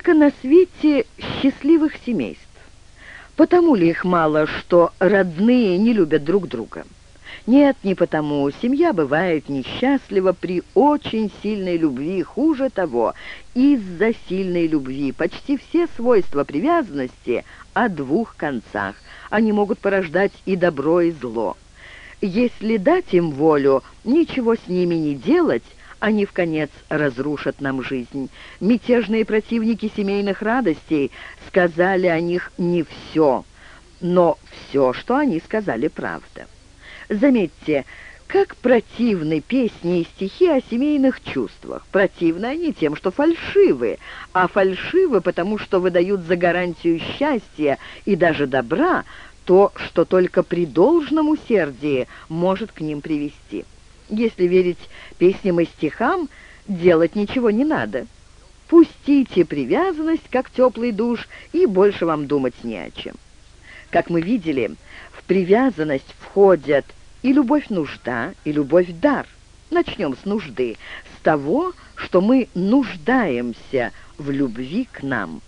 Сколько на свете счастливых семейств? Потому ли их мало, что родные не любят друг друга? Нет, не потому. Семья бывает несчастлива при очень сильной любви. Хуже того, из-за сильной любви почти все свойства привязанности о двух концах. Они могут порождать и добро, и зло. Если дать им волю, ничего с ними не делать, они в конец разрушат нам жизнь. Мятежные противники семейных радостей сказали о них не все, но все, что они сказали, правда. Заметьте, как противны песни и стихи о семейных чувствах. Противны они тем, что фальшивы, а фальшивы потому, что выдают за гарантию счастья и даже добра то, что только при должном усердии может к ним привести. Если верить песням и стихам, делать ничего не надо. Пустите привязанность, как теплый душ, и больше вам думать не о чем. Как мы видели, в привязанность входят и любовь-нужда, и любовь-дар. Начнем с нужды, с того, что мы нуждаемся в любви к нам.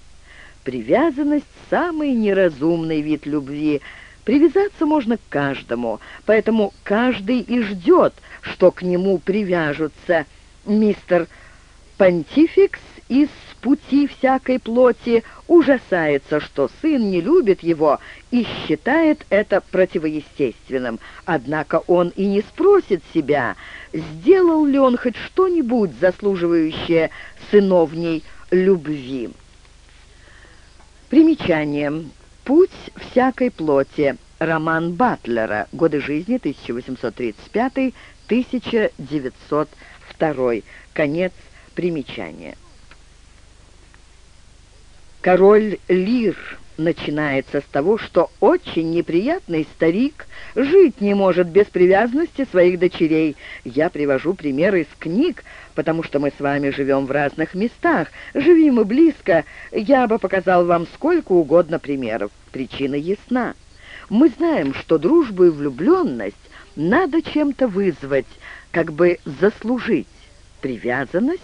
Привязанность – самый неразумный вид любви. Привязаться можно к каждому, поэтому каждый и ждет, что к нему привяжутся. Мистер Понтификс из пути всякой плоти ужасается, что сын не любит его и считает это противоестественным. Однако он и не спросит себя, сделал ли он хоть что-нибудь заслуживающее сыновней любви. Примечание. «Путь всякой плоти». Роман Батлера. Годы жизни 1835-1902. Конец примечания. Король Лир начинается с того, что очень неприятный старик жить не может без привязанности своих дочерей. Я привожу примеры из книг, потому что мы с вами живем в разных местах, живем и близко. Я бы показал вам сколько угодно примеров. Причина ясна. Мы знаем, что дружбу и влюбленность надо чем-то вызвать, как бы заслужить. Привязанность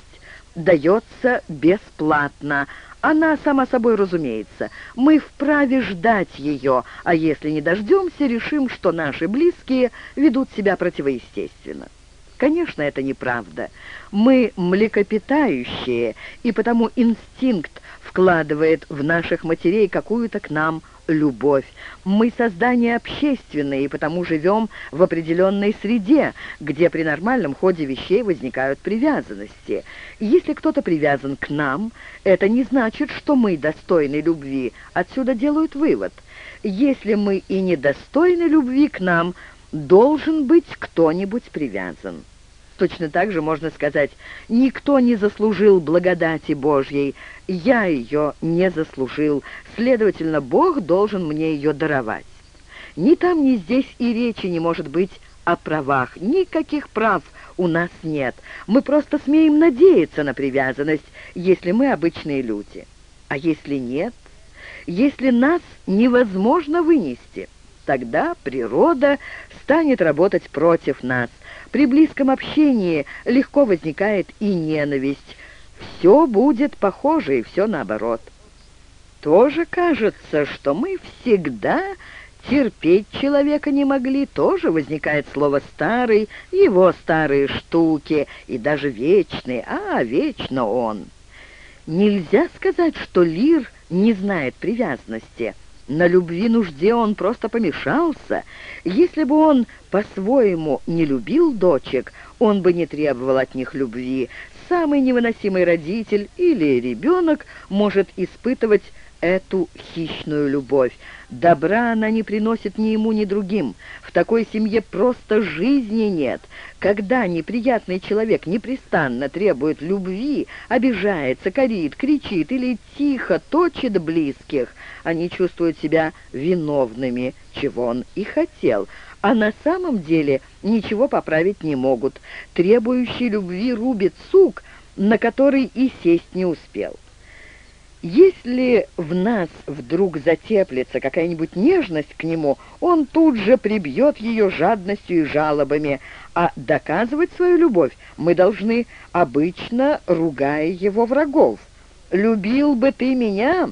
дается бесплатно, она сама собой разумеется. Мы вправе ждать ее, а если не дождемся, решим, что наши близкие ведут себя противоестественно. Конечно, это неправда. Мы млекопитающие, и потому инстинкт вкладывает в наших матерей какую-то к нам любовь. Мы создание общественное, и потому живем в определенной среде, где при нормальном ходе вещей возникают привязанности. Если кто-то привязан к нам, это не значит, что мы достойны любви. Отсюда делают вывод. Если мы и недостойны любви к нам, должен быть кто-нибудь привязан. Точно так же можно сказать, никто не заслужил благодати Божьей, я ее не заслужил, следовательно, Бог должен мне ее даровать. Ни там, ни здесь и речи не может быть о правах, никаких прав у нас нет. Мы просто смеем надеяться на привязанность, если мы обычные люди. А если нет, если нас невозможно вынести, тогда природа станет работать против нас – при близком общении легко возникает и ненависть. Все будет похоже, и все наоборот. Тоже кажется, что мы всегда терпеть человека не могли. Тоже возникает слово «старый», его старые штуки, и даже «вечный», а вечно он. Нельзя сказать, что Лир не знает привязанности – на любви нужде он просто помешался. Если бы он по-своему не любил дочек, он бы не требовал от них любви. Самый невыносимый родитель или ребенок может испытывать эту хищную любовь. Добра она не приносит ни ему, ни другим. В такой семье просто жизни нет. Когда неприятный человек непрестанно требует любви, обижается, корит, кричит или тихо точит близких, они чувствуют себя виновными, чего он и хотел, а на самом деле ничего поправить не могут. Требующий любви рубит сук, на который и сесть не успел. Если в нас вдруг затеплится какая-нибудь нежность к нему, он тут же прибьет ее жадностью и жалобами, а доказывать свою любовь мы должны обычно, ругая его врагов. Любил бы ты меня,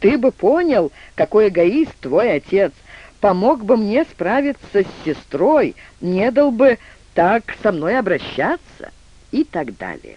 ты бы понял, какой эгоист твой отец. Помог бы мне справиться с сестрой, не дал бы так со мной обращаться и так далее.